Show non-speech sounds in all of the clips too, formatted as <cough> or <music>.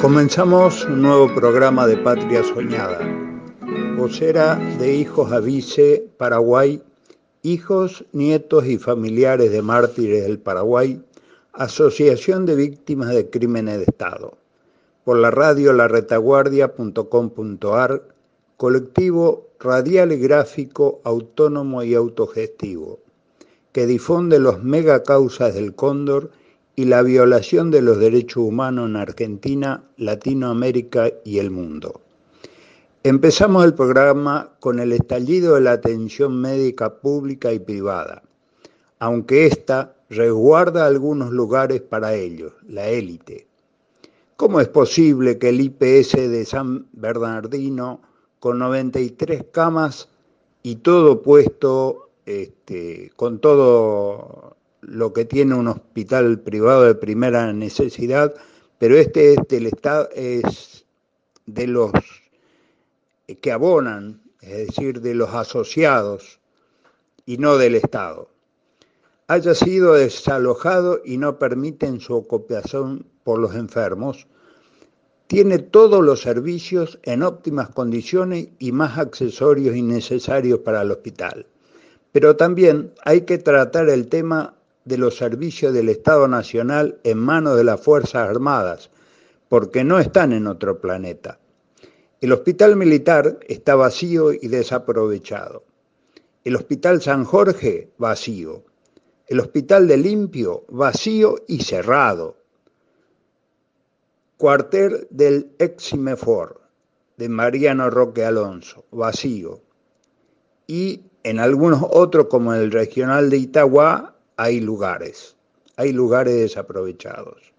Comenzamos un nuevo programa de Patria Soñada. Vocera de Hijos Avice, Paraguay, hijos, nietos y familiares de mártires del Paraguay, Asociación de Víctimas de Crímenes de Estado. Por la radio laretaguardia.com.ar, colectivo radial y gráfico autónomo y autogestivo, que difunde los megacausas del cóndor y la violación de los derechos humanos en Argentina, Latinoamérica y el mundo. Empezamos el programa con el estallido de la atención médica pública y privada, aunque ésta resguarda algunos lugares para ellos, la élite. ¿Cómo es posible que el IPS de San Bernardino, con 93 camas y todo puesto, este, con todo lo que tiene un hospital privado de primera necesidad, pero este es del Estado, es de los que abonan, es decir, de los asociados y no del Estado, haya sido desalojado y no permiten su ocupación por los enfermos, tiene todos los servicios en óptimas condiciones y más accesorios innecesarios para el hospital. Pero también hay que tratar el tema de los servicios del Estado Nacional en manos de las Fuerzas Armadas, porque no están en otro planeta. El hospital militar está vacío y desaprovechado. El hospital San Jorge vacío. El hospital de Limpio vacío y cerrado. Cuartel del Eximefor de Mariano Roque Alonso, vacío. Y en algunos otros, como el regional de Itagua, hay lugares, hay lugares desaprovechados.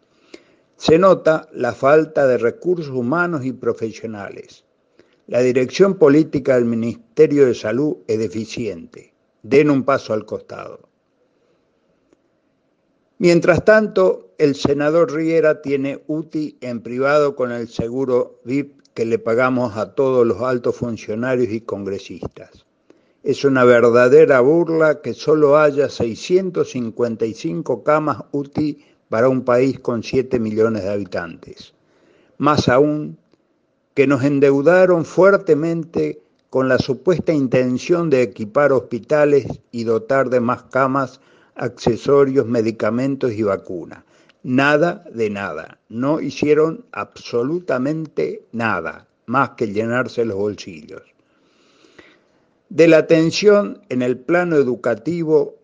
Se nota la falta de recursos humanos y profesionales. La dirección política del Ministerio de Salud es deficiente. Den un paso al costado. Mientras tanto, el senador Riera tiene UTI en privado con el seguro VIP que le pagamos a todos los altos funcionarios y congresistas. Es una verdadera burla que solo haya 655 camas UTI para un país con 7 millones de habitantes. Más aún, que nos endeudaron fuertemente con la supuesta intención de equipar hospitales y dotar de más camas, accesorios, medicamentos y vacunas. Nada de nada. No hicieron absolutamente nada más que llenarse los bolsillos. De la atención en el plano educativo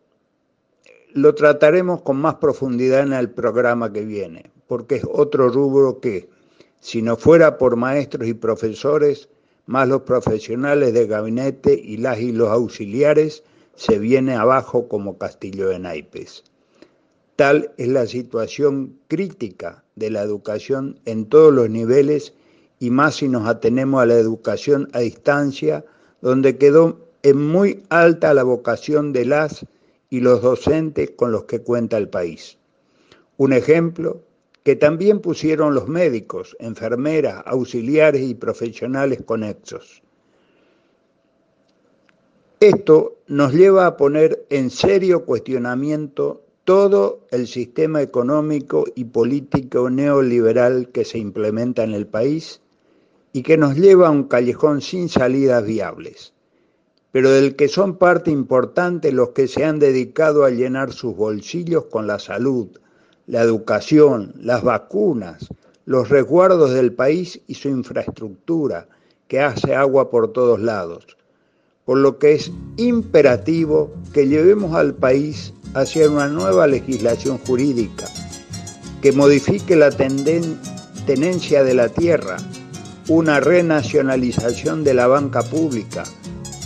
lo trataremos con más profundidad en el programa que viene, porque es otro rubro que, si no fuera por maestros y profesores, más los profesionales de gabinete y las y los auxiliares, se viene abajo como castillo de naipes. Tal es la situación crítica de la educación en todos los niveles y más si nos atenemos a la educación a distancia, donde quedó en muy alta la vocación de las y los docentes con los que cuenta el país. Un ejemplo que también pusieron los médicos, enfermeras, auxiliares y profesionales conexos. Esto nos lleva a poner en serio cuestionamiento todo el sistema económico y político neoliberal que se implementa en el país y que nos lleva a un callejón sin salidas viables pero del que son parte importante los que se han dedicado a llenar sus bolsillos con la salud, la educación, las vacunas, los resguardos del país y su infraestructura, que hace agua por todos lados. Por lo que es imperativo que llevemos al país hacia una nueva legislación jurídica, que modifique la tenencia de la tierra, una renacionalización de la banca pública,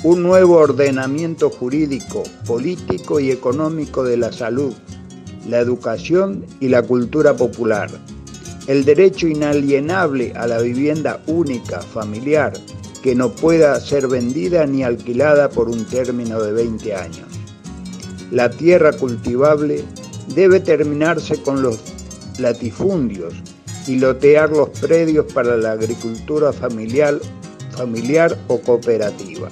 un nuevo ordenamiento jurídico, político y económico de la salud, la educación y la cultura popular, el derecho inalienable a la vivienda única, familiar, que no pueda ser vendida ni alquilada por un término de 20 años. La tierra cultivable debe terminarse con los latifundios y lotear los predios para la agricultura familiar, familiar o cooperativa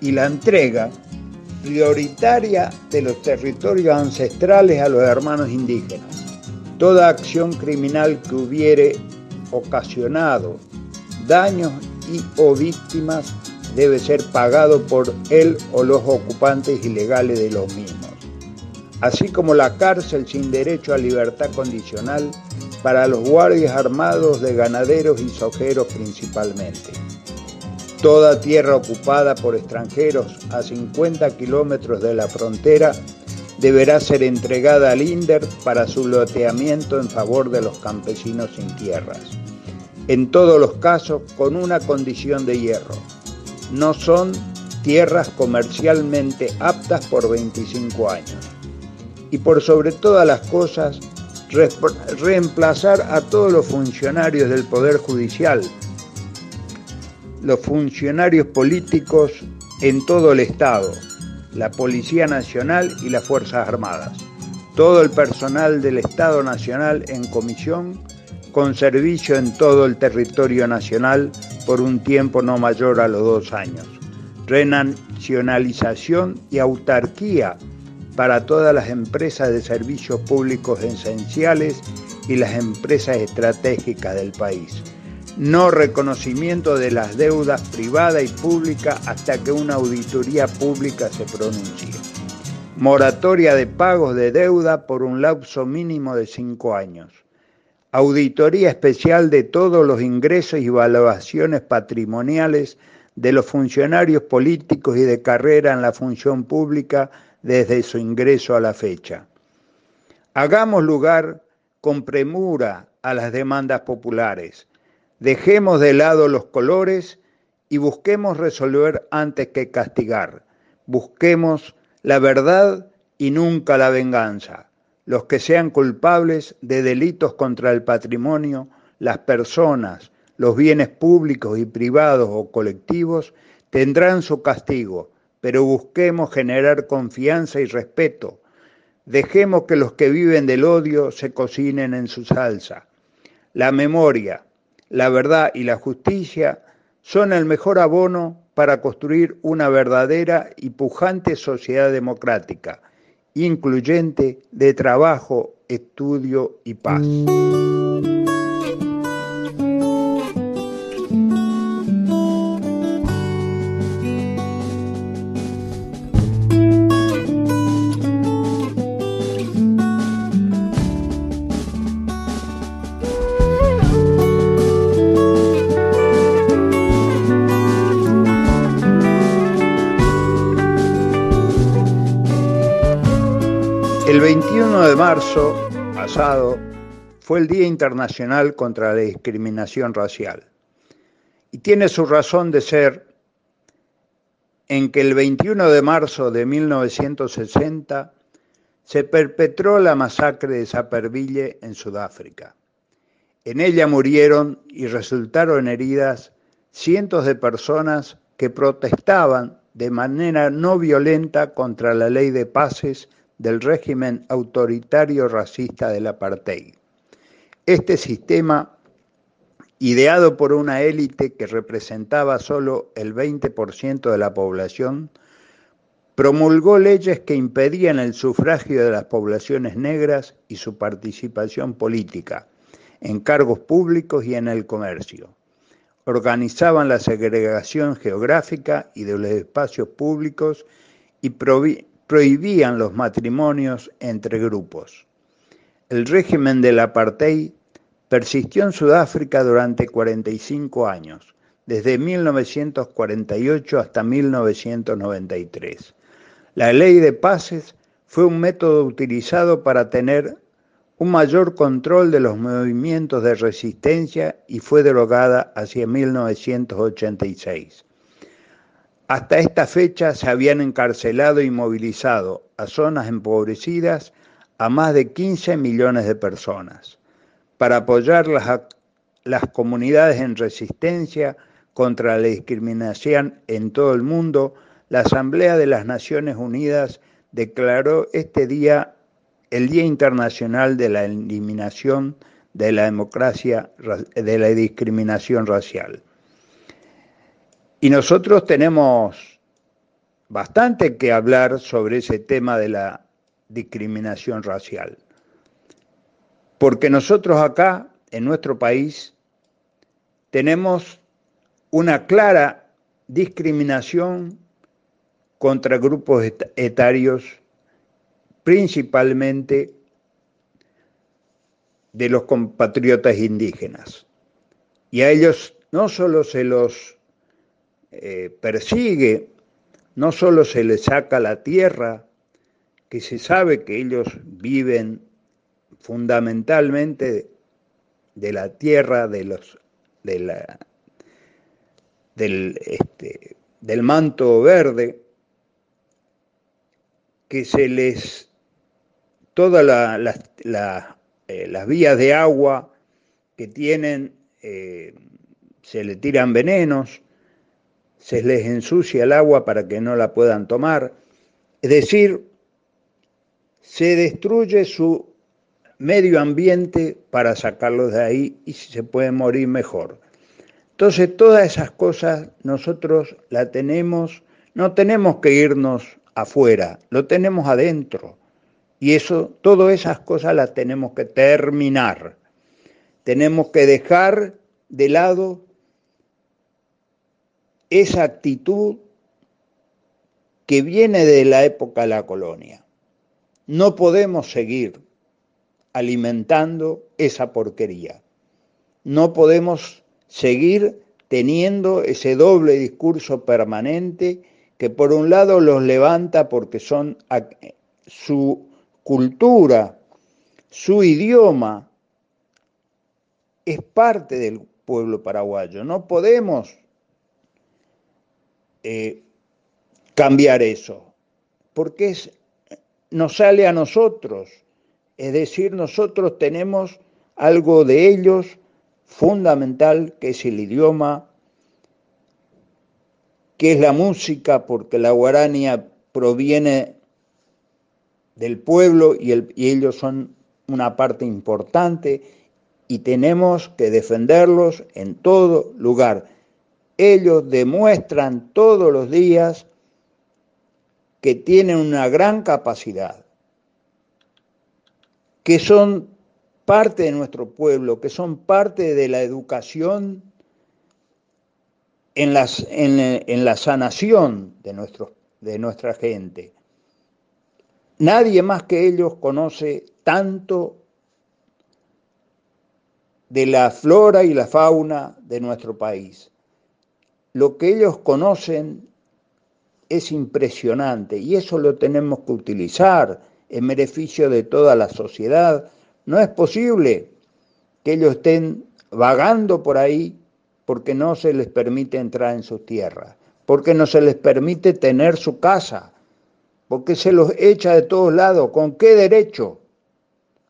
y la entrega prioritaria de los territorios ancestrales a los hermanos indígenas. Toda acción criminal que hubiere ocasionado daños y o víctimas debe ser pagado por él o los ocupantes ilegales de los mismos, así como la cárcel sin derecho a libertad condicional para los guardias armados de ganaderos y sojeros principalmente. Toda tierra ocupada por extranjeros a 50 kilómetros de la frontera deberá ser entregada al INDER para su loteamiento en favor de los campesinos sin tierras. En todos los casos con una condición de hierro. No son tierras comercialmente aptas por 25 años. Y por sobre todas las cosas, reemplazar a todos los funcionarios del Poder Judicial los funcionarios políticos en todo el Estado, la Policía Nacional y las Fuerzas Armadas, todo el personal del Estado Nacional en comisión con servicio en todo el territorio nacional por un tiempo no mayor a los dos años. Renacionalización y autarquía para todas las empresas de servicios públicos esenciales y las empresas estratégicas del país no reconocimiento de las deudas privada y pública hasta que una auditoría pública se pronuncie. Moratoria de pagos de deuda por un lapso mínimo de cinco años. Auditoría especial de todos los ingresos y evaluaciones patrimoniales de los funcionarios políticos y de carrera en la función pública desde su ingreso a la fecha. Hagamos lugar con premura a las demandas populares Dejemos de lado los colores y busquemos resolver antes que castigar. Busquemos la verdad y nunca la venganza. Los que sean culpables de delitos contra el patrimonio, las personas, los bienes públicos y privados o colectivos, tendrán su castigo, pero busquemos generar confianza y respeto. Dejemos que los que viven del odio se cocinen en su salsa. La memoria, la verdad y la justicia son el mejor abono para construir una verdadera y pujante sociedad democrática, incluyente de trabajo, estudio y paz. 21 de marzo pasado fue el Día Internacional contra la Discriminación Racial y tiene su razón de ser en que el 21 de marzo de 1960 se perpetró la masacre de Zaperville en Sudáfrica. En ella murieron y resultaron heridas cientos de personas que protestaban de manera no violenta contra la ley de pases del régimen autoritario racista del apartheid. Este sistema, ideado por una élite que representaba solo el 20% de la población, promulgó leyes que impedían el sufragio de las poblaciones negras y su participación política, en cargos públicos y en el comercio. Organizaban la segregación geográfica y de los espacios públicos y prohibían los matrimonios entre grupos. El régimen del apartheid persistió en Sudáfrica durante 45 años, desde 1948 hasta 1993. La ley de pases fue un método utilizado para tener un mayor control de los movimientos de resistencia y fue derogada hacia 1986. Hasta esta fecha se habían encarcelado y movilizado a zonas empobrecidas a más de 15 millones de personas para apoyar las, las comunidades en resistencia contra la discriminación en todo el mundo, la Asamblea de las Naciones Unidas declaró este día el Día Internacional de la Eliminación de la Democracia de la Discriminación Racial. Y nosotros tenemos bastante que hablar sobre ese tema de la discriminación racial. Porque nosotros acá, en nuestro país, tenemos una clara discriminación contra grupos etarios, principalmente de los compatriotas indígenas. Y a ellos no solo se los eh, persigue, no solo se les saca la tierra, que se sabe que ellos viven fundamentalmente de la tierra, de los, de la, del, este, del manto verde, que se les, todas eh, las vías de agua que tienen, eh, se le tiran venenos, se les ensucia el agua para que no la puedan tomar. Es decir, se destruye su medio ambiente para sacarlos de ahí y se puede morir mejor. Entonces todas esas cosas nosotros las tenemos, no tenemos que irnos afuera, lo tenemos adentro. Y eso, todas esas cosas las tenemos que terminar. Tenemos que dejar de lado esa actitud que viene de la época de la colonia. No podemos seguir alimentando esa porquería. No podemos seguir teniendo ese doble discurso permanente que por un lado los levanta porque son su cultura, su idioma, es parte del pueblo paraguayo. No podemos eh, cambiar eso, porque es, nos sale a nosotros, es decir, nosotros tenemos algo de ellos fundamental, que es el idioma, que es la música, porque la guarania proviene del pueblo y, y ellos son una parte importante y tenemos que defenderlos en todo lugar ellos demuestran todos los días que tienen una gran capacidad, que son parte de nuestro pueblo, que son parte de la educación en, la sanación de nuestra gente. Nadie más que ellos conoce tanto de la flora y la fauna de nuestro país lo que ellos conocen es impresionante y eso lo tenemos que utilizar, en beneficio de toda la sociedad. No es posible que ellos estén vagando por ahí porque no se les permite entrar en sus tierras, porque no se les permite tener su casa, porque se los echa de todos lados. ¿Con qué derecho?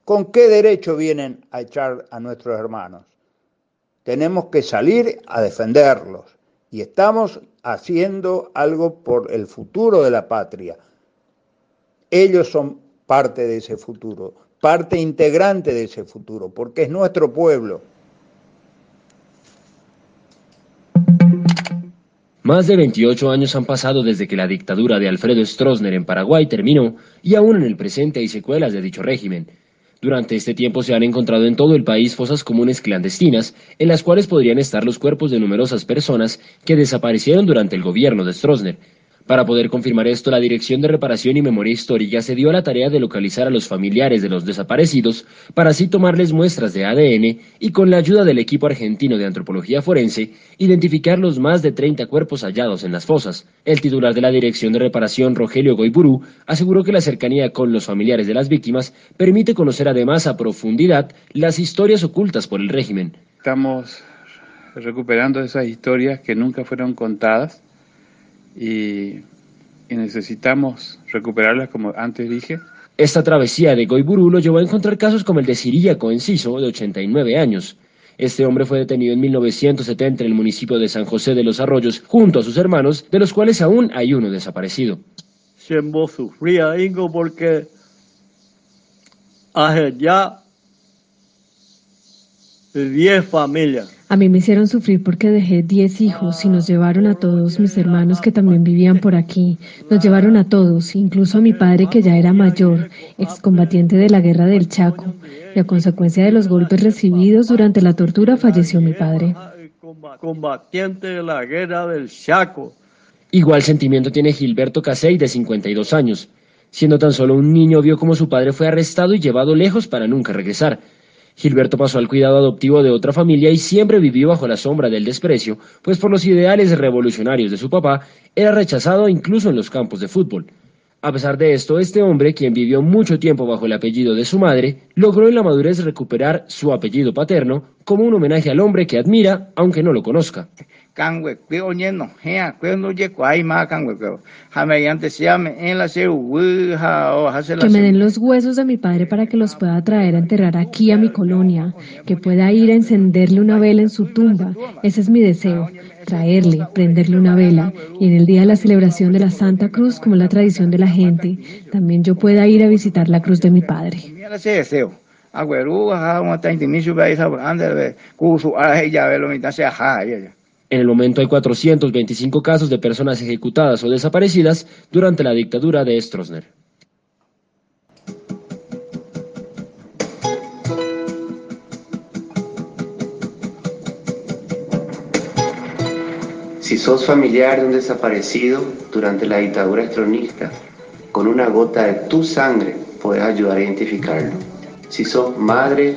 ¿Con qué derecho vienen a echar a nuestros hermanos? Tenemos que salir a defenderlos y estamos haciendo algo por el futuro de la patria. Ellos son parte de ese futuro, parte integrante de ese futuro, porque es nuestro pueblo. Más de 28 años han pasado desde que la dictadura de Alfredo Stroessner en Paraguay terminó y aún en el presente hay secuelas de dicho régimen. Durante este tiempo se han encontrado en todo el país fosas comunes clandestinas en las cuales podrían estar los cuerpos de numerosas personas que desaparecieron durante el gobierno de Stroessner. Para poder confirmar esto, la Dirección de Reparación y Memoria Histórica se dio a la tarea de localizar a los familiares de los desaparecidos para así tomarles muestras de ADN y con la ayuda del equipo argentino de antropología forense, identificar los más de 30 cuerpos hallados en las fosas. El titular de la Dirección de Reparación, Rogelio Goiburú, aseguró que la cercanía con los familiares de las víctimas permite conocer además a profundidad las historias ocultas por el régimen. Estamos recuperando esas historias que nunca fueron contadas y, necesitamos recuperarlas como antes dije. Esta travesía de Goiburú lo llevó a encontrar casos como el de Siríaco Enciso, de 89 años. Este hombre fue detenido en 1970 en el municipio de San José de los Arroyos junto a sus hermanos, de los cuales aún hay uno desaparecido. Siempre sufría Ingo porque ya 10 familias a mí me hicieron sufrir porque dejé diez hijos y nos llevaron a todos mis hermanos que también vivían por aquí. Nos llevaron a todos, incluso a mi padre que ya era mayor, excombatiente de la guerra del Chaco. Y a consecuencia de los golpes recibidos durante la tortura falleció mi padre. Combatiente de la guerra del Chaco. Igual sentimiento tiene Gilberto Casey de 52 años. Siendo tan solo un niño vio como su padre fue arrestado y llevado lejos para nunca regresar. Gilberto pasó al cuidado adoptivo de otra familia y siempre vivió bajo la sombra del desprecio, pues por los ideales revolucionarios de su papá era rechazado incluso en los campos de fútbol. A pesar de esto, este hombre, quien vivió mucho tiempo bajo el apellido de su madre, logró en la madurez recuperar su apellido paterno como un homenaje al hombre que admira, aunque no lo conozca que me den los huesos de mi padre para que los pueda traer a enterrar aquí a mi colonia, que pueda ir a encenderle una vela en su tumba. Ese es mi deseo, traerle, prenderle una vela. Y en el día de la celebración de la Santa Cruz, como la tradición de la gente, también yo pueda ir a visitar la cruz de mi padre. En el momento hay 425 casos de personas ejecutadas o desaparecidas durante la dictadura de Stroessner. Si sos familiar de un desaparecido durante la dictadura estronista, con una gota de tu sangre puedes ayudar a identificarlo. Si sos madre,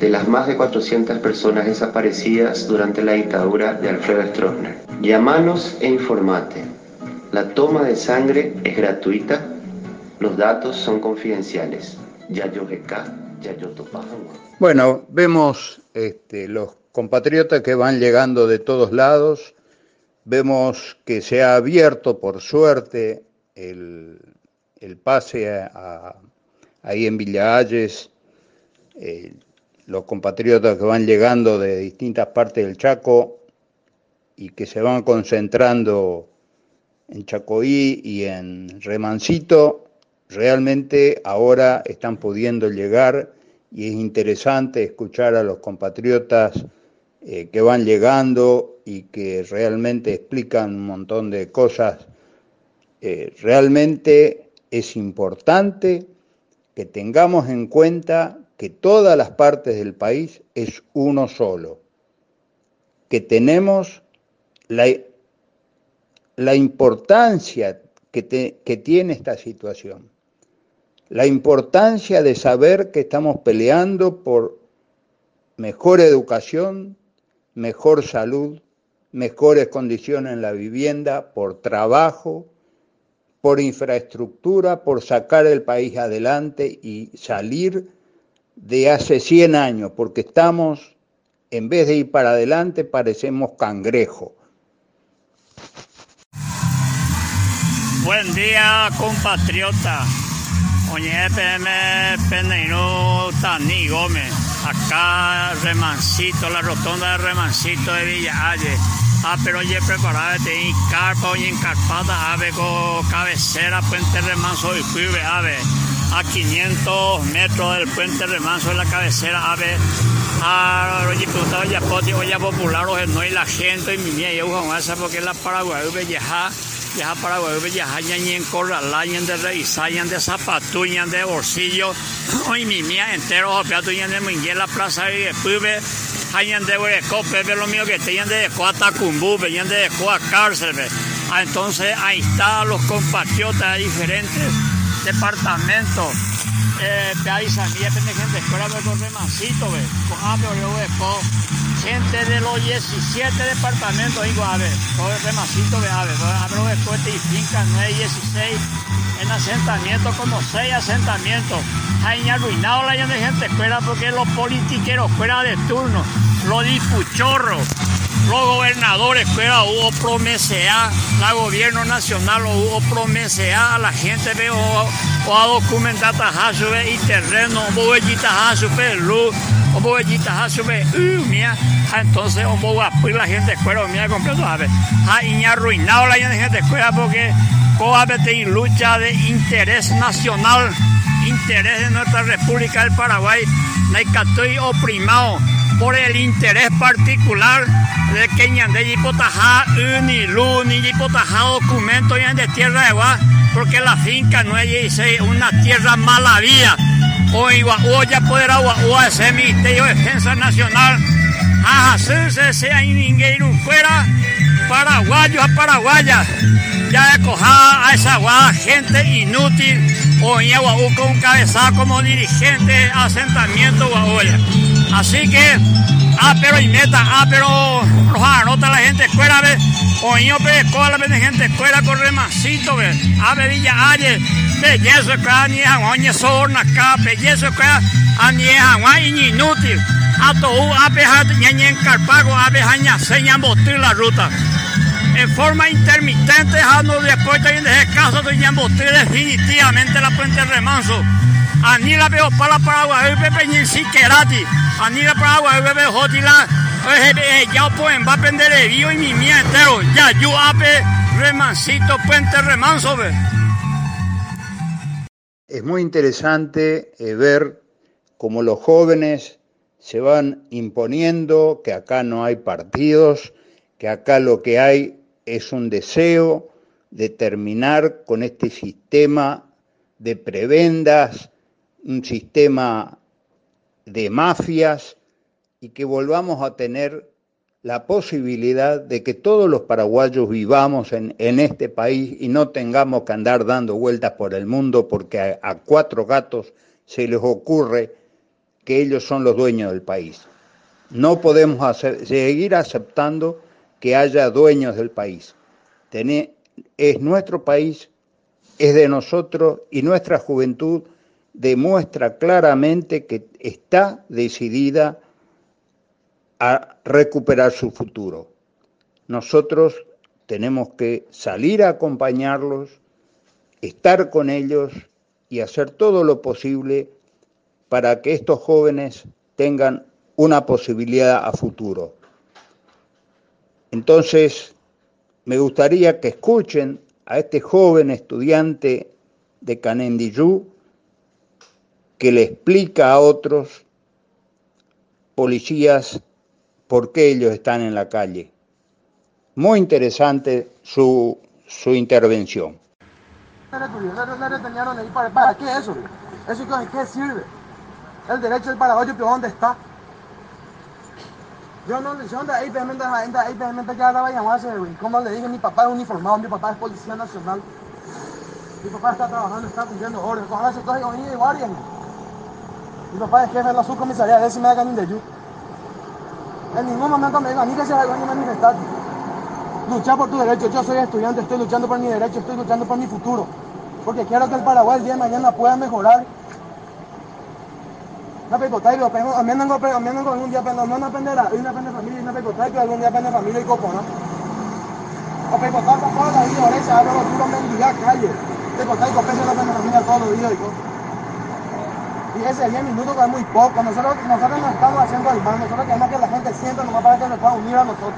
de las más de 400 personas desaparecidas durante la dictadura de Alfredo Stroessner. Llámanos e informate. La toma de sangre es gratuita, los datos son confidenciales. Bueno, vemos este, los compatriotas que van llegando de todos lados, vemos que se ha abierto por suerte el, pase ahí en Villa los compatriotas que van llegando de distintas partes del Chaco y que se van concentrando en Chacoí y en Remancito, realmente ahora están pudiendo llegar y es interesante escuchar a los compatriotas eh, que van llegando y que realmente explican un montón de cosas. Eh, realmente es importante que tengamos en cuenta que todas las partes del país es uno solo, que tenemos la, la importancia que, que tiene esta situación, la importancia de saber que estamos peleando por mejor educación, mejor salud, mejores condiciones en la vivienda, por trabajo, por infraestructura, por sacar el país adelante y salir de hace 100 años, porque estamos, en vez de ir para adelante, parecemos cangrejo. Buen día, compatriota. Tani Gómez. Acá, Remancito, la rotonda de Remancito de Villa. Ah, pero oye, prepárate, en carpa, oye, en carpata, ave, con cabecera, puente remanso y cuive, ave. A 500 metros del puente remanso de la cabecera, ave. A oye, puta, oye, poti, oye, popular, no, y la gente, y mi mía, yo, esa, porque la Paraguay, Belleja, ya Paraguay, Belleja, ya ni en corralaña, de reisaña, de zapatuña, de bolsillo, <clears throat> hoy mi mía entero, opiatuña, de mingue, la plaza, y después, hayan de cope, lo mío que te de Coatacumbu, venían de cárcel. Ah, entonces ahí están los compatriotas diferentes departamentos. Eh, que gente escuela de con remancito, ve, gente de los 17 departamentos, digo, a ver, con remancito, ve, a ver, cohete y finca 9, 16, en asentamientos, como 6 asentamientos. Ahí arruinado la gente escuela porque los politiqueros fuera de turno, los dipuchorros, los gobernadores fuera hubo promesea, la gobierno nacional hubo promesea a la gente veo o a documentar y terreno, o a luz, o a mía, entonces o la gente escuela mía completo a ver, ha arruinado la gente escuela porque cohabete en lucha de interés nacional, interés de nuestra República del Paraguay, estoy oprimado por el interés particular de que ñande yipotajá ni luz ni yipotajá documento de tierra de agua porque la finca no es una tierra mala vida o igual ya poder agua ese ministerio de defensa nacional. A hacerse sea ninguém fuera paraguayos a paraguayas ya de coja a esa agua gente inútil o en con un cabezado como dirigente asentamiento guaoya. Así que, ah, pero y meta, ah, pero los anota la gente escuela, ve, o yo pe, cola la gente escuela con remasito, ve, a ver, Villa Aye, belleza que a ni a sorna acá, belleza que a ni a inútil, a todo, a ñañen carpago, a pe, a ña seña botir la ruta. En forma intermitente, dejando después de ese caso de botir definitivamente la puente remanso. Ani la veo para Paraguay, pepe ni siquerati. Ani la Paraguay, bebe hotila. Ya pues va a prender el río y mi mía entero. Ya yo ape remancito puente remanso. Es muy interesante eh, ver cómo los jóvenes se van imponiendo, que acá no hay partidos, que acá lo que hay es un deseo de terminar con este sistema de prebendas, un sistema de mafias y que volvamos a tener la posibilidad de que todos los paraguayos vivamos en, este país y no tengamos que andar dando vueltas por el mundo porque a, cuatro gatos se les ocurre que ellos son los dueños del país. No podemos seguir aceptando que haya dueños del país. es nuestro país, es de nosotros y nuestra juventud demuestra claramente que está decidida a recuperar su futuro. Nosotros tenemos que salir a acompañarlos, estar con ellos y hacer todo lo posible para que estos jóvenes tengan una posibilidad a futuro. Entonces, me gustaría que escuchen a este joven estudiante de Canendillú que le explica a otros policías por qué ellos están en la calle. Muy interesante su, su intervención. ¿Para qué eso? ¿Eso qué sirve? El derecho del paraguayo, pero ¿dónde está? Yo no le sé dónde ahí pegamente, ahí pegamente que ahora vaya a hacer, güey. Como le dije, mi papá es uniformado, mi papá es policía nacional. Mi papá está trabajando, está cumpliendo órdenes. Con ese código y guardia. Mi papá es jefe de la subcomisaría de da de Yu. En ningún momento me dijo a mí que se vaya a manifestar. Luchar por tu derecho. Yo soy estudiante, estoy luchando por mi derecho, estoy luchando por mi futuro. Porque quiero que el Paraguay el día de mañana pueda mejorar. Una pecotaico, a mí no un día no una pendera, una pendera familia y una pecotaico, algún día pendera familia y copo, ¿no? O pecotaico toda la vida, se abre los puros mendigar calle. Pecotaico pesa la pendera familia todos los días y todo. Y ese 10 minutos es muy poco. Nosotros, nosotros no estamos haciendo el mal, nosotros queremos que la gente sienta nomás para que nos pueda unir a nosotros.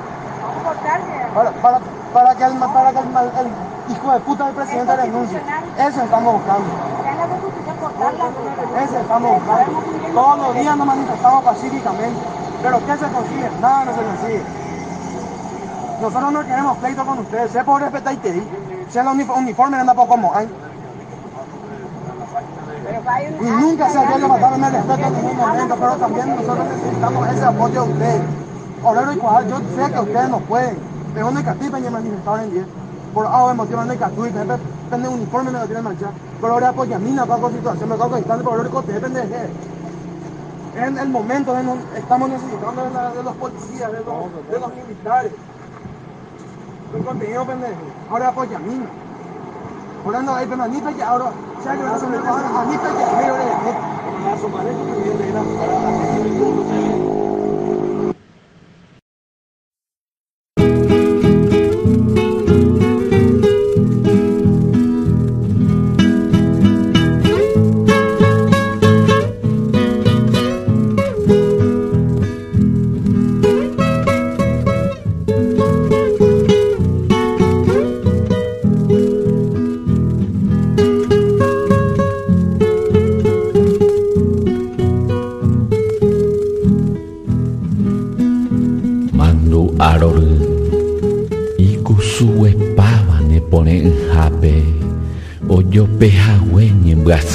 Para, para, para que, el, para que el, el hijo de puta del presidente renuncie. Eso estamos buscando. Eso estamos buscando. Todos los días nos manifestamos pacíficamente. Pero ¿qué se consigue? Nada no se consigue. Nosotros no queremos pleito con ustedes. Sea por respetar y te di. Sea la uniforme anda poco como hay. Y nunca se había levantado el respeto en ningún momento, pero también nosotros necesitamos ese apoyo de ustedes. Obrero y cuadro, yo sé que ustedes no pueden, pero no que y manifestar en 10. Por algo emotivo no que depende de uniforme me lo tiene marchar. Pero ahora apoya a mí, no con situación, me cago instante, pero ahora depende de En el momento de estamos necesitando de, los policías, de los, de los militares. El contenido pendejo. Ahora apoya a mí. Ahora no hay penalita y ahora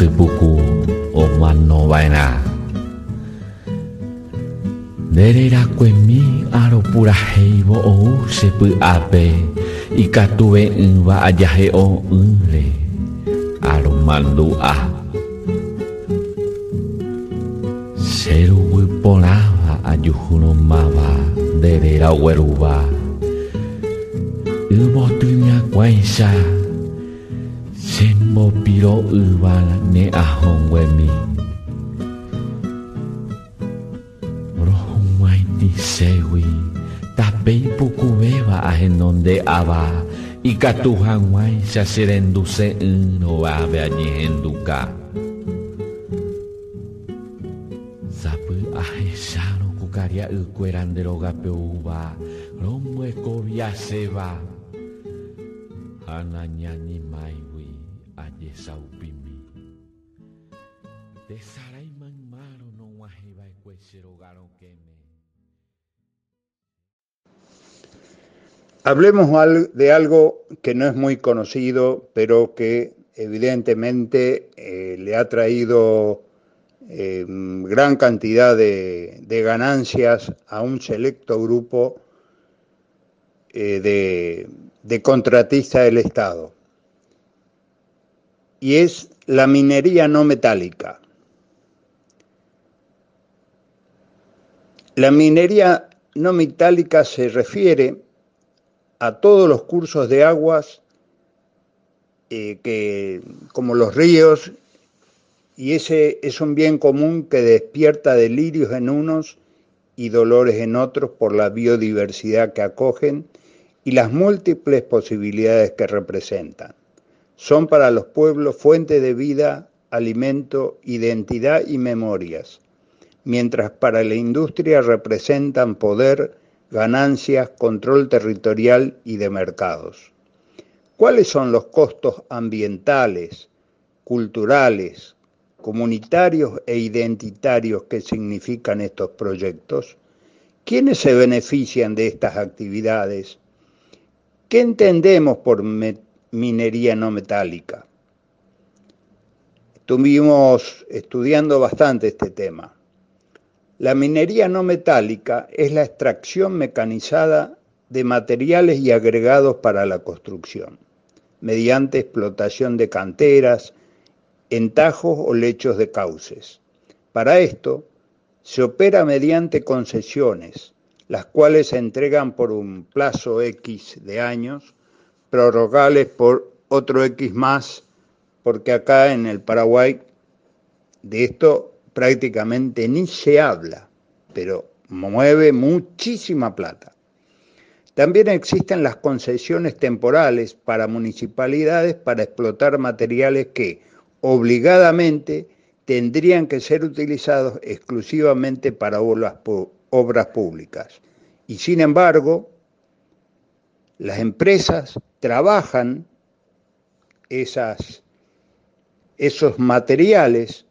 buku oman no vaina Nerera mi aro pura heibo o sepu ape ikatue va ayahe o unle aro mandu a Seru wiponava ayuhuno mava derera weruba Ibotunya kwaisa Sembo piro uvala ne ahongwemi Rohumwai di sewi Tapei pukuweva ahenonde ava Ikatuhanwai saserenduse no ave añihenduka Sapu ahesaro kukaria ikuerandero gapeuva Romwe koviaseva Ananyani Hablemos de algo que no es muy conocido, pero que evidentemente eh, le ha traído eh, gran cantidad de, ganancias a un selecto grupo eh, de, de contratista del Estado. Y es la minería no metálica. La minería no metálica se refiere a todos los cursos de aguas eh, que, como los ríos, y ese es un bien común que despierta delirios en unos y dolores en otros por la biodiversidad que acogen y las múltiples posibilidades que representan. Son para los pueblos fuente de vida, alimento, identidad y memorias, mientras para la industria representan poder, ganancias, control territorial y de mercados. ¿Cuáles son los costos ambientales, culturales, comunitarios e identitarios que significan estos proyectos? ¿Quiénes se benefician de estas actividades? ¿Qué entendemos por minería no metálica? estuvimos estudiando bastante este tema. La minería no metálica es la extracción mecanizada de materiales y agregados para la construcción, mediante explotación de canteras, entajos o lechos de cauces. Para esto, se opera mediante concesiones, las cuales se entregan por un plazo X de años, prorrogables por otro X más, porque acá en el Paraguay de esto prácticamente ni se habla, pero mueve muchísima plata. También existen las concesiones temporales para municipalidades para explotar materiales que obligadamente tendrían que ser utilizados exclusivamente para obras, públicas. Y sin embargo, las empresas trabajan esas, esos materiales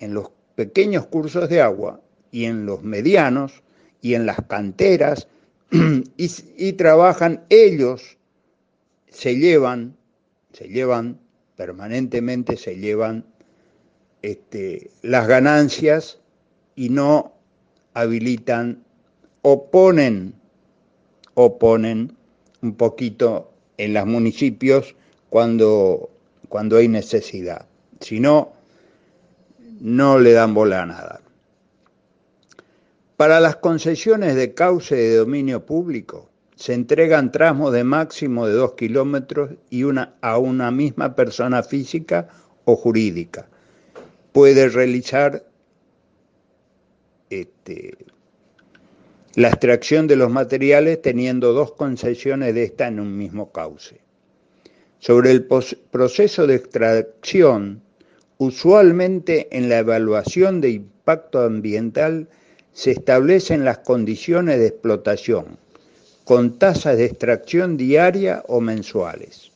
en los pequeños cursos de agua y en los medianos y en las canteras <clears throat> y, trabajan ellos, se llevan, se llevan permanentemente, se llevan este, las ganancias y no habilitan, oponen, oponen un poquito en los municipios cuando, cuando hay necesidad. Si no, no le dan bola a nada. Para las concesiones de cauce de dominio público, se entregan tramos de máximo de dos kilómetros y una, a una misma persona física o jurídica, puede realizar este, la extracción de los materiales teniendo dos concesiones de esta en un mismo cauce. Sobre el proceso de extracción, usualmente en la evaluación de impacto ambiental se establecen las condiciones de explotación, con tasas de extracción diaria o mensuales.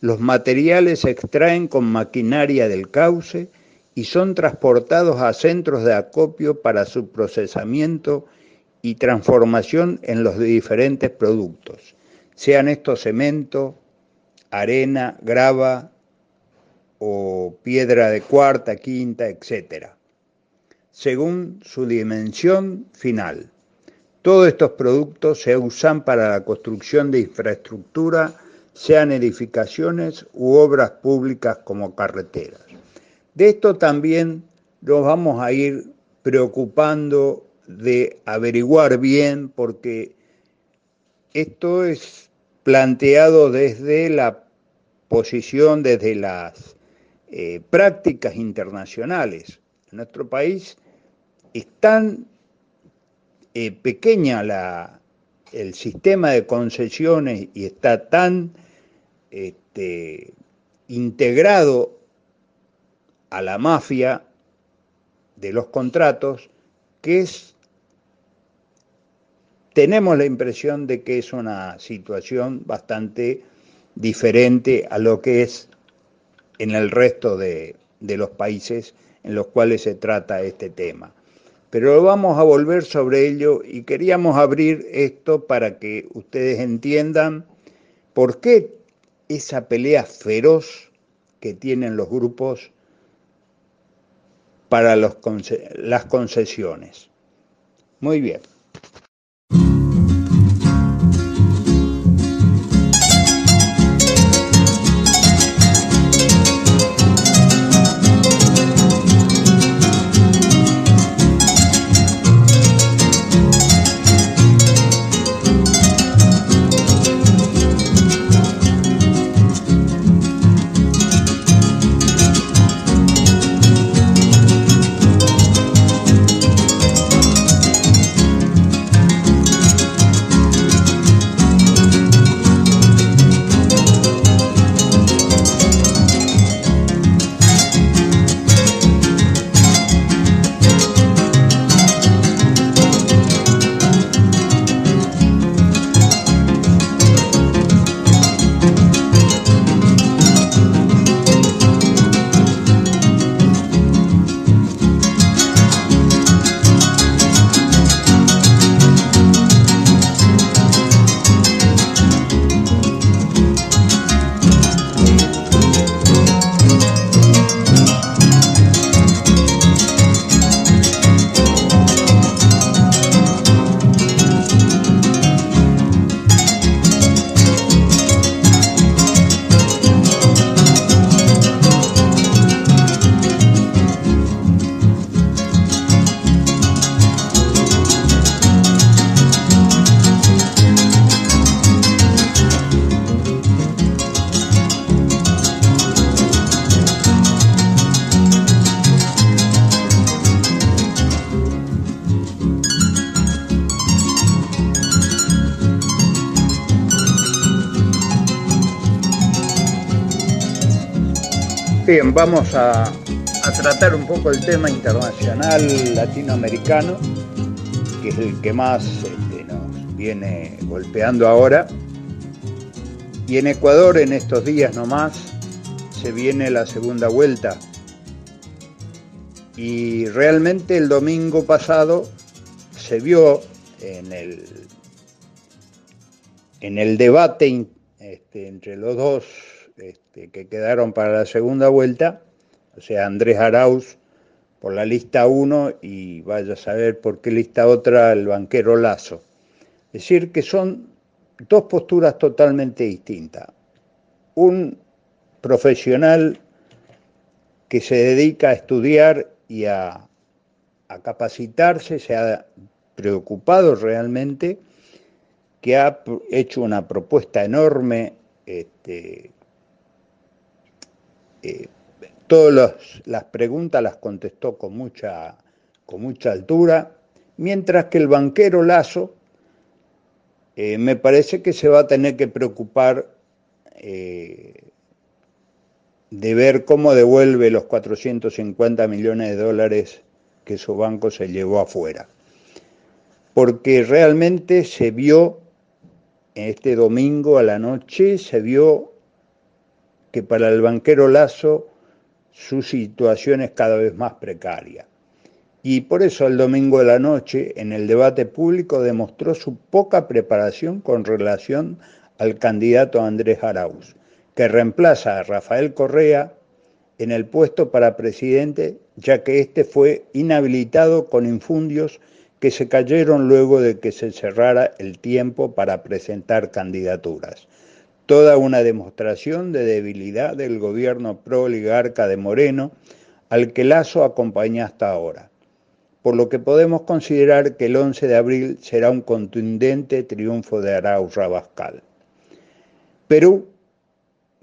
Los materiales se extraen con maquinaria del cauce y son transportados a centros de acopio para su procesamiento y transformación en los diferentes productos, sean estos cemento, arena, grava o piedra de cuarta, quinta, etc., según su dimensión final. Todos estos productos se usan para la construcción de infraestructura, sean edificaciones u obras públicas como carreteras. De esto también nos vamos a ir preocupando de averiguar bien porque esto es planteado desde la posición, desde las eh, prácticas internacionales. En nuestro país es tan eh, pequeña la, el sistema de concesiones y está tan este, integrado a la mafia de los contratos, que es, tenemos la impresión de que es una situación bastante diferente a lo que es en el resto de, de los países en los cuales se trata este tema. Pero vamos a volver sobre ello y queríamos abrir esto para que ustedes entiendan por qué esa pelea feroz que tienen los grupos para las concesiones. Muy bien. Bien, vamos a, tratar un poco el tema internacional latinoamericano, que es el que más este, nos viene golpeando ahora. Y en Ecuador en estos días nomás se viene la segunda vuelta. Y realmente el domingo pasado se vio en el, en el debate este, entre los dos este, que quedaron para la segunda vuelta, o sea, Andrés Arauz por la lista 1 y vaya a saber por qué lista otra el banquero Lazo. Es decir, que son dos posturas totalmente distintas. Un profesional que se dedica a estudiar y a, a capacitarse, se ha preocupado realmente, que ha hecho una propuesta enorme este, eh, todas las preguntas las contestó con mucha, con mucha altura, mientras que el banquero Lazo eh, me parece que se va a tener que preocupar eh, de ver cómo devuelve los 450 millones de dólares que su banco se llevó afuera. Porque realmente se vio este domingo a la noche, se vio que para el banquero Lazo su situación es cada vez más precaria. Y por eso el domingo de la noche, en el debate público, demostró su poca preparación con relación al candidato Andrés Arauz, que reemplaza a Rafael Correa en el puesto para presidente, ya que este fue inhabilitado con infundios que se cayeron luego de que se cerrara el tiempo para presentar candidaturas toda una demostración de debilidad del gobierno pro-oligarca de Moreno, al que Lazo acompaña hasta ahora, por lo que podemos considerar que el 11 de abril será un contundente triunfo de Arauz Rabascal. Perú,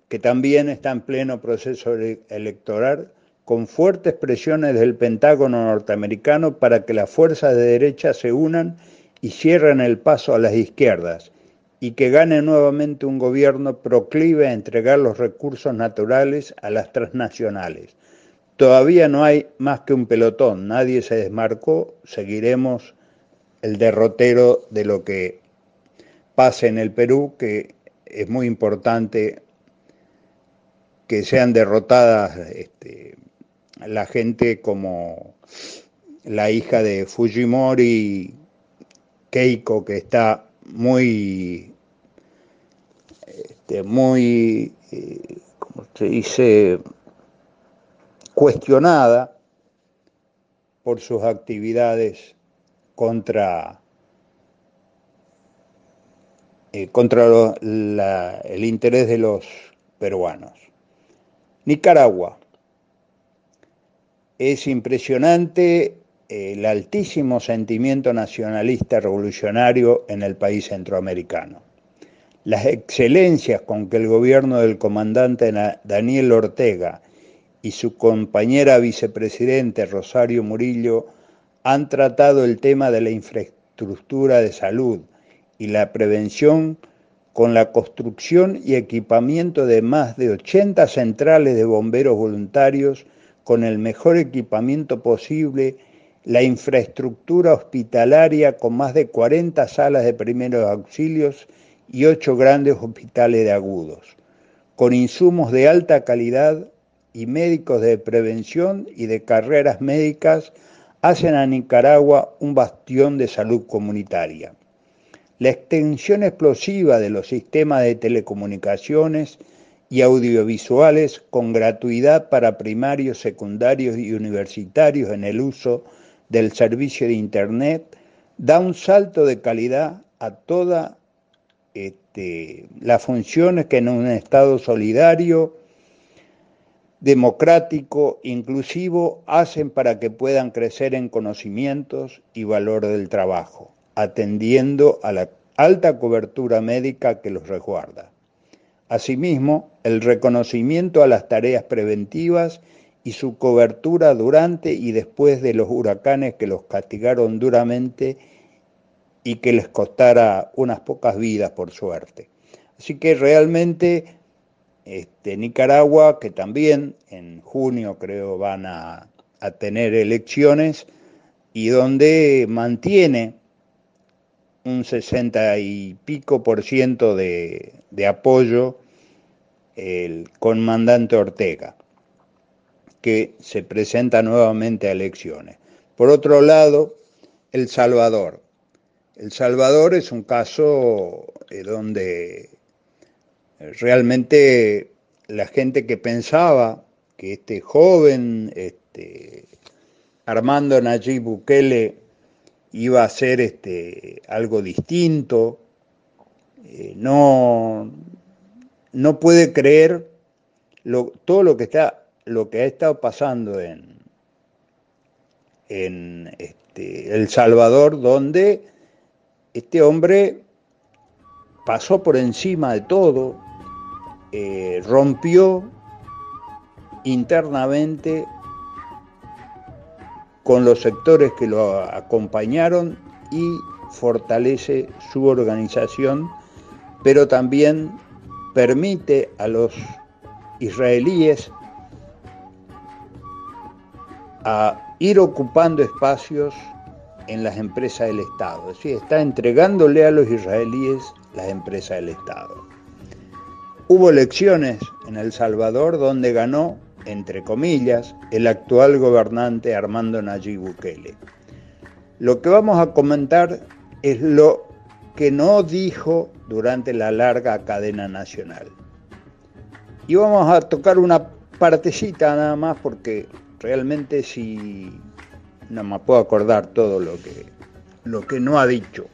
que también está en pleno proceso electoral, con fuertes presiones del Pentágono norteamericano para que las fuerzas de derecha se unan y cierren el paso a las izquierdas, y que gane nuevamente un gobierno proclive a entregar los recursos naturales a las transnacionales. Todavía no hay más que un pelotón, nadie se desmarcó, seguiremos el derrotero de lo que pase en el Perú, que es muy importante que sean derrotadas este, la gente como la hija de Fujimori, Keiko, que está muy, este, muy, eh, como se dice, cuestionada por sus actividades contra, eh, contra el interés de los peruanos. Nicaragua. Es impresionante el altísimo sentimiento nacionalista revolucionario en el país centroamericano. Las excelencias con que el gobierno del comandante Daniel Ortega y su compañera vicepresidente Rosario Murillo han tratado el tema de la infraestructura de salud y la prevención con la construcción y equipamiento de más de 80 centrales de bomberos voluntarios con el mejor equipamiento posible la infraestructura hospitalaria con más de 40 salas de primeros auxilios y ocho grandes hospitales de agudos, con insumos de alta calidad y médicos de prevención y de carreras médicas, hacen a Nicaragua un bastión de salud comunitaria. La extensión explosiva de los sistemas de telecomunicaciones y audiovisuales con gratuidad para primarios, secundarios y universitarios en el uso del servicio de Internet da un salto de calidad a todas este, las funciones que en un Estado solidario, democrático, inclusivo, hacen para que puedan crecer en conocimientos y valor del trabajo, atendiendo a la alta cobertura médica que los resguarda. Asimismo, el reconocimiento a las tareas preventivas y su cobertura durante y después de los huracanes que los castigaron duramente y que les costara unas pocas vidas por suerte. Así que realmente este, Nicaragua, que también en junio creo van a, tener elecciones, y donde mantiene un 60 y pico por ciento de apoyo el comandante Ortega, que se presenta nuevamente a elecciones. Por otro lado, El Salvador. El Salvador es un caso eh, donde realmente la gente que pensaba que este joven, este, Armando Nayib Bukele, iba a ser este, algo distinto, eh, no, no puede creer todo lo que está, lo que ha estado pasando en, en este, El Salvador, donde este hombre pasó por encima de todo, eh, rompió internamente con los sectores que lo acompañaron y fortalece su organización, pero también permite a los israelíes a ir ocupando espacios en las empresas del Estado. Es decir, está entregándole a los israelíes las empresas del Estado. Hubo elecciones en El Salvador donde ganó, entre comillas, el actual gobernante Armando Nayib Bukele. Lo que vamos a comentar es lo que no dijo durante la larga cadena nacional. Y vamos a tocar una partecita nada más porque realmente si no me puedo acordar todo lo que, lo que no ha dicho.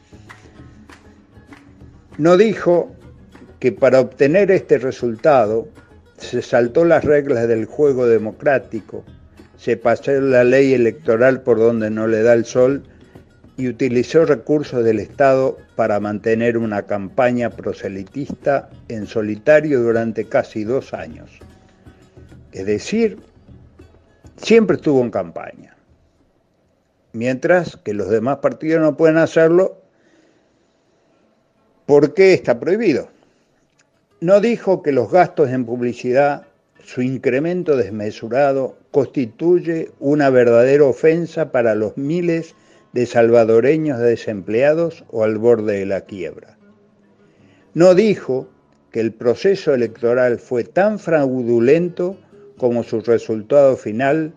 No dijo que para obtener este resultado se saltó las reglas del juego democrático, se pasó la ley electoral por donde no le da el sol y utilizó recursos del Estado para mantener una campaña proselitista en solitario durante casi dos años. Es decir, siempre estuvo en campaña. Mientras que los demás partidos no pueden hacerlo porque está prohibido. No dijo que los gastos en publicidad, su incremento desmesurado, constituye una verdadera ofensa para los miles de de salvadoreños desempleados o al borde de la quiebra. No dijo que el proceso electoral fue tan fraudulento como su resultado final,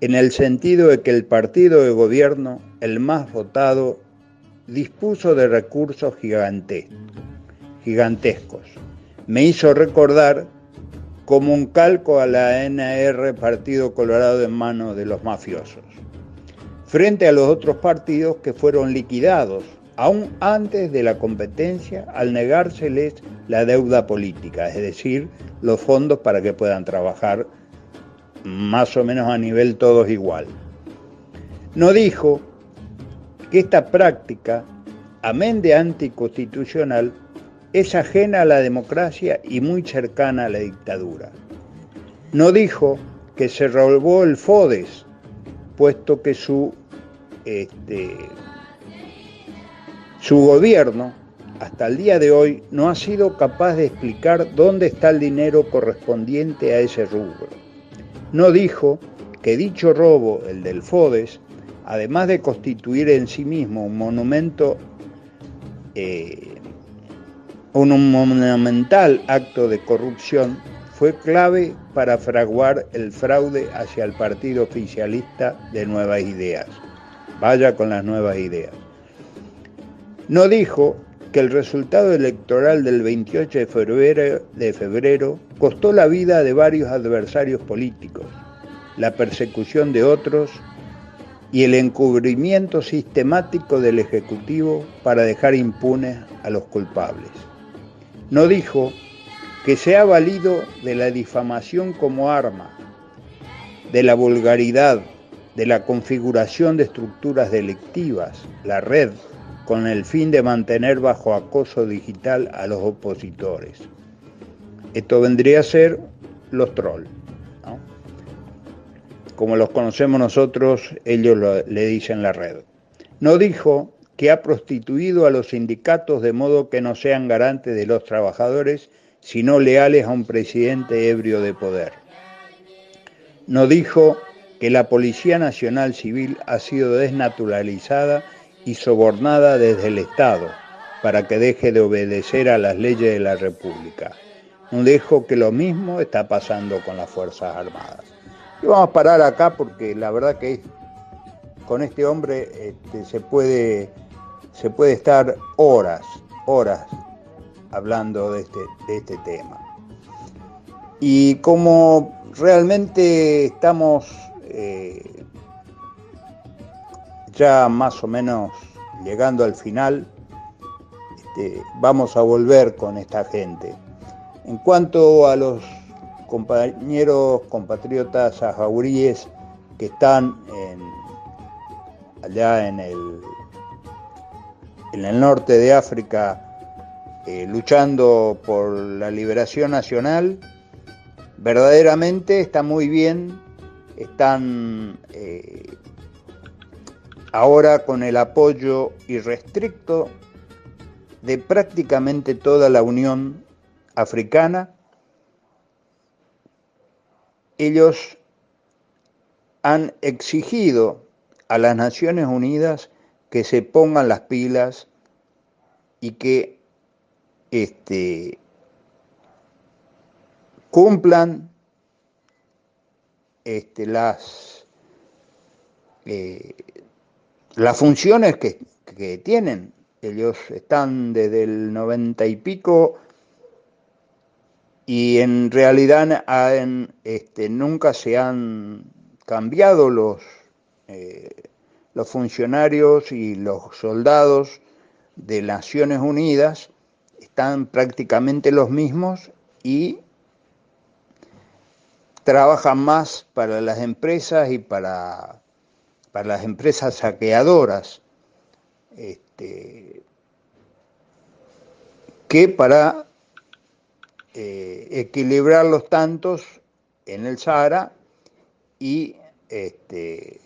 en el sentido de que el partido de gobierno, el más votado, dispuso de recursos gigantescos. Me hizo recordar como un calco a la NR Partido Colorado en manos de los mafiosos frente a los otros partidos que fueron liquidados aún antes de la competencia al negárseles la deuda política, es decir, los fondos para que puedan trabajar más o menos a nivel todos igual. No dijo que esta práctica, amén de anticonstitucional, es ajena a la democracia y muy cercana a la dictadura. No dijo que se robó el FODES puesto que su, este, su gobierno hasta el día de hoy no ha sido capaz de explicar dónde está el dinero correspondiente a ese rubro. No dijo que dicho robo, el del FODES, además de constituir en sí mismo un monumento, eh, un monumental acto de corrupción, fue clave para fraguar el fraude hacia el partido oficialista de Nuevas Ideas. Vaya con las nuevas ideas. No dijo que el resultado electoral del 28 de febrero, costó la vida de varios adversarios políticos, la persecución de otros y el encubrimiento sistemático del Ejecutivo para dejar impunes a los culpables. No dijo que se ha valido de la difamación como arma, de la vulgaridad, de la configuración de estructuras delictivas, la red, con el fin de mantener bajo acoso digital a los opositores. Esto vendría a ser los trolls. Como los conocemos nosotros, ellos le dicen la red. No dijo que ha prostituido a los sindicatos de modo que no sean garantes de los trabajadores sino leales a un presidente ebrio de poder. No dijo que la Policía Nacional Civil ha sido desnaturalizada y sobornada desde el Estado para que deje de obedecer a las leyes de la República. No dijo que lo mismo está pasando con las Fuerzas Armadas. Y vamos a parar acá porque la verdad que con este hombre este, se, puede, se puede estar horas, horas hablando de este, de este tema. Y como realmente estamos eh, ya más o menos llegando al final, este, vamos a volver con esta gente. En cuanto a los compañeros, compatriotas sahauríes que están allá en el, en el norte de África eh, luchando por la liberación nacional, verdaderamente está muy bien, están eh, ahora con el apoyo irrestricto de prácticamente toda la Unión Africana. Ellos han exigido a las Naciones Unidas que se pongan las pilas y que este, cumplan este, las, eh, las funciones que, tienen. Ellos están desde el noventa y pico y en realidad este, nunca se han cambiado los, eh, los funcionarios y los soldados de Naciones Unidas, están prácticamente los mismos y trabajan más para las empresas y para, para las empresas saqueadoras este, que para eh, equilibrar los tantos en el Sahara y este,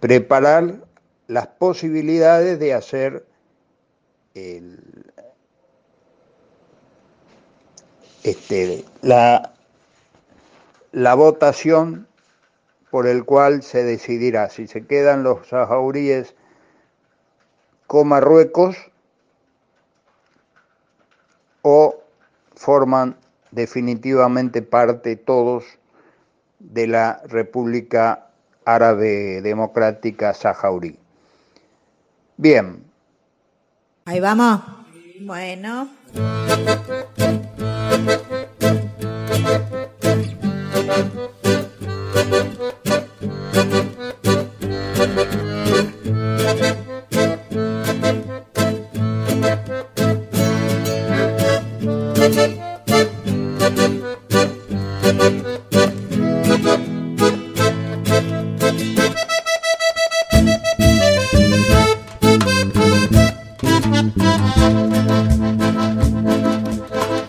preparar las posibilidades de hacer este, la la votación por el cual se decidirá si se quedan los sahauríes con Marruecos o forman definitivamente parte todos de la República Árabe Democrática Sahaurí. Bien. Ahí vamos. Bueno.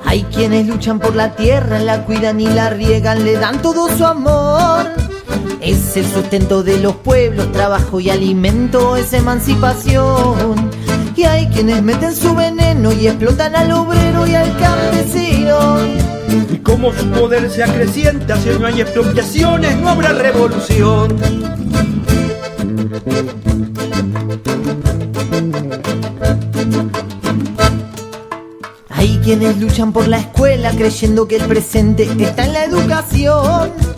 Hay quienes luchan por la tierra, la cuidan y la riegan, le dan todo su amor. Es el sustento de los pueblos, trabajo y alimento, es emancipación. Y hay quienes meten su veneno y explotan al obrero y al campesino. Y como su poder se acrecienta, si no hay expropiaciones, no habrá revolución. Hay quienes luchan por la escuela creyendo que el presente está en la educación.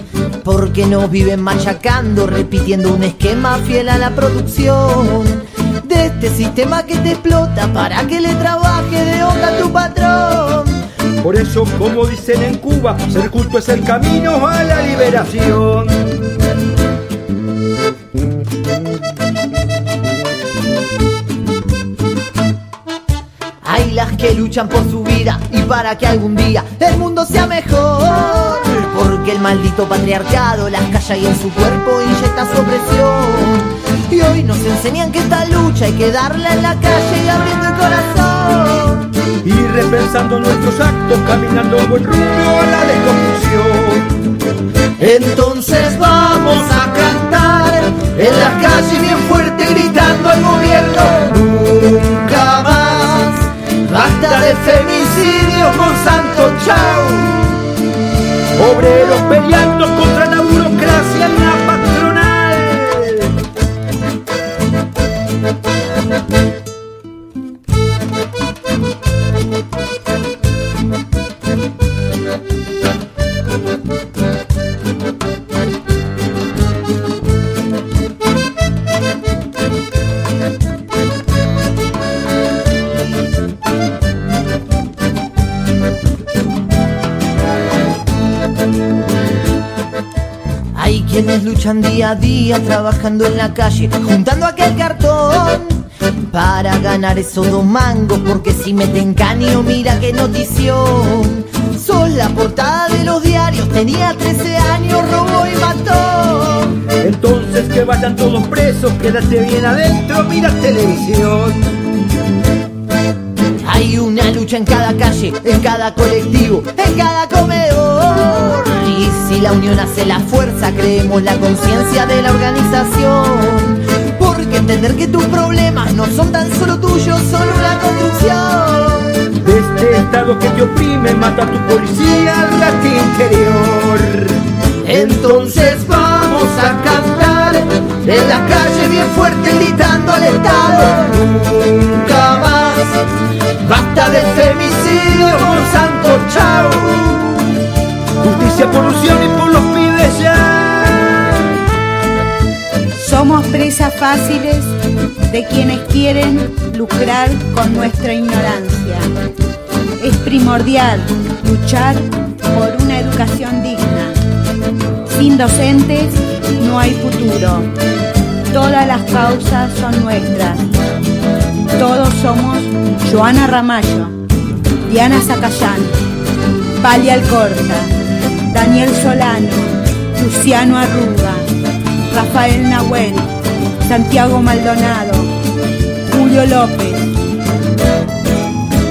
Porque no viven machacando, repitiendo un esquema fiel a la producción. De este sistema que te explota para que le trabaje de onda a tu patrón. Por eso, como dicen en Cuba, ser justo es el camino a la liberación. Hay las que luchan por su vida y para que algún día el mundo sea mejor. Porque el maldito patriarcado las calla y en su cuerpo inyecta su opresión. Y hoy nos enseñan que esta lucha hay que darla en la calle y abriendo el corazón. Y repensando nuestros actos, caminando buen rumbo a la desconstrucción. Entonces vamos a cantar en la calle bien fuerte gritando al gobierno. Nunca más, basta de femicidios, Monsanto obreros peleando con luchan día a día trabajando en la calle, juntando aquel cartón para ganar esos dos mangos, porque si meten caño, mira qué notición. Son la portada de los diarios, tenía 13 años, robó y mató. Entonces que vayan todos presos, quédate bien adentro, mira televisión. Hay una lucha en cada calle, en cada colectivo, en cada comedor. Y si la unión hace la fuerza, creemos la conciencia de la organización. Porque entender que tus problemas no son tan solo tuyos, son una construcción. De este estado que te oprime, mata a tu policía, fáciles de quienes quieren lucrar con nuestra ignorancia. Es primordial luchar por una educación digna. Sin docentes no hay futuro. Todas las causas son nuestras. Todos somos Joana Ramallo, Diana Zacayán, Pali Alcorta, Daniel Solano, Luciano Arruga, Rafael Nahuel, Santiago Maldonado, Julio López.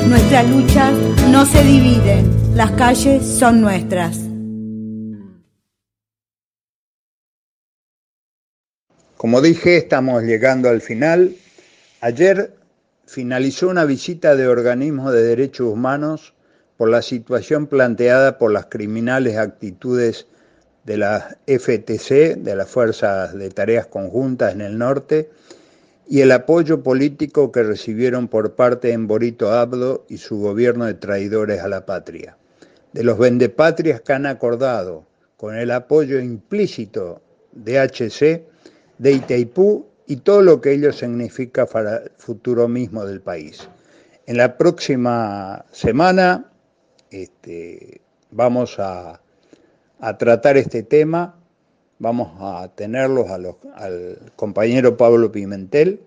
Nuestras luchas no se dividen, las calles son nuestras. Como dije, estamos llegando al final. Ayer finalizó una visita de organismos de derechos humanos por la situación planteada por las criminales actitudes de la FTC, de las Fuerzas de Tareas Conjuntas en el norte, y el apoyo político que recibieron por parte de Borito Abdo y su gobierno de traidores a la patria. De los vendepatrias que han acordado, con el apoyo implícito de HC, de Itaipú y todo lo que ello significa para el futuro mismo del país. En la próxima semana este, vamos a, a, tratar este tema, vamos a tenerlos a los, al compañero Pablo Pimentel.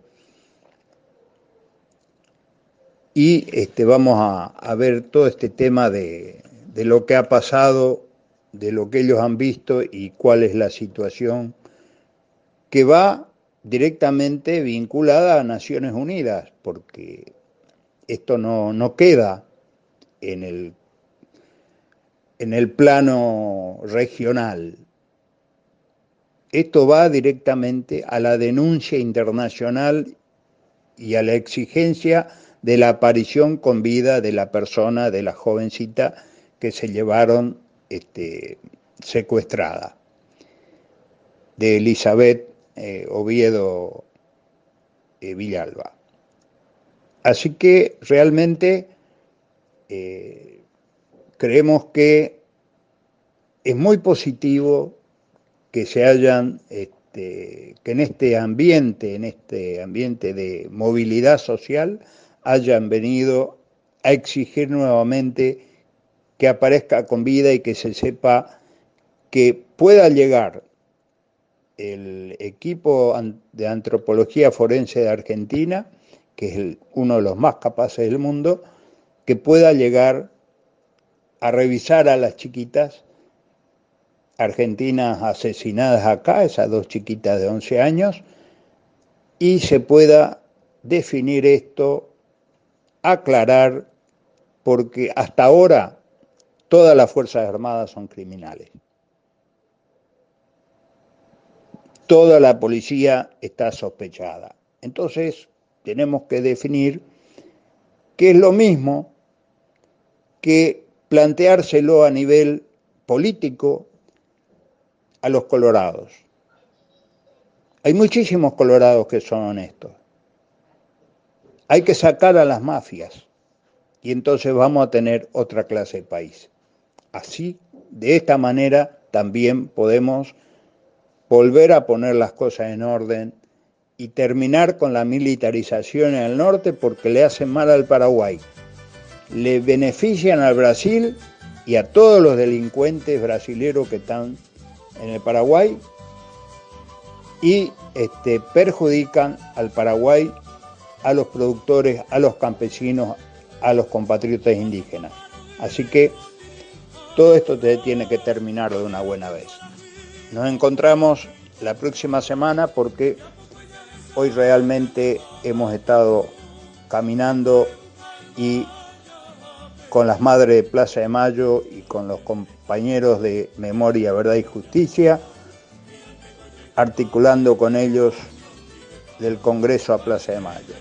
Y este, vamos a, a, ver todo este tema de, de lo que ha pasado, de lo que ellos han visto y cuál es la situación que va directamente vinculada a Naciones Unidas, porque esto no, no queda en el, en el plano regional. Esto va directamente a la denuncia internacional y a la exigencia de la aparición con vida de la persona, de la jovencita que se llevaron este, secuestrada, de Elizabeth eh, Oviedo eh, Villalba. Así que realmente eh, creemos que es muy positivo que se hayan, este, que en este ambiente, en este ambiente de movilidad social, hayan venido a exigir nuevamente que aparezca con vida y que se sepa que pueda llegar el equipo de antropología forense de Argentina, que es uno de los más capaces del mundo, que pueda llegar a revisar a las chiquitas argentinas asesinadas acá, esas dos chiquitas de 11 años, y se pueda definir esto, aclarar, porque hasta ahora todas las Fuerzas Armadas son criminales. toda la policía está sospechada. Entonces, tenemos que definir que es lo mismo que planteárselo a nivel político a los colorados. Hay muchísimos colorados que son honestos. Hay que sacar a las mafias y entonces vamos a tener otra clase de país. Así, de esta manera, también podemos volver a poner las cosas en orden y terminar con la militarización en el norte porque le hacen mal al Paraguay. Le benefician al Brasil y a todos los delincuentes brasileros que están en el Paraguay y este, perjudican al Paraguay, a los productores, a los campesinos, a los compatriotas indígenas. Así que todo esto tiene que terminar de una buena vez. Nos encontramos la próxima semana porque hoy realmente hemos estado caminando y con las madres de Plaza de Mayo y con los compañeros de Memoria, Verdad y Justicia, articulando con ellos del Congreso a Plaza de Mayo.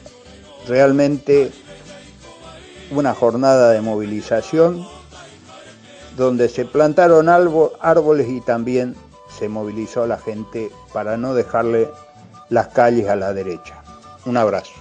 Realmente una jornada de movilización donde se plantaron árboles y también se movilizó la gente para no dejarle las calles a la derecha. Un abrazo.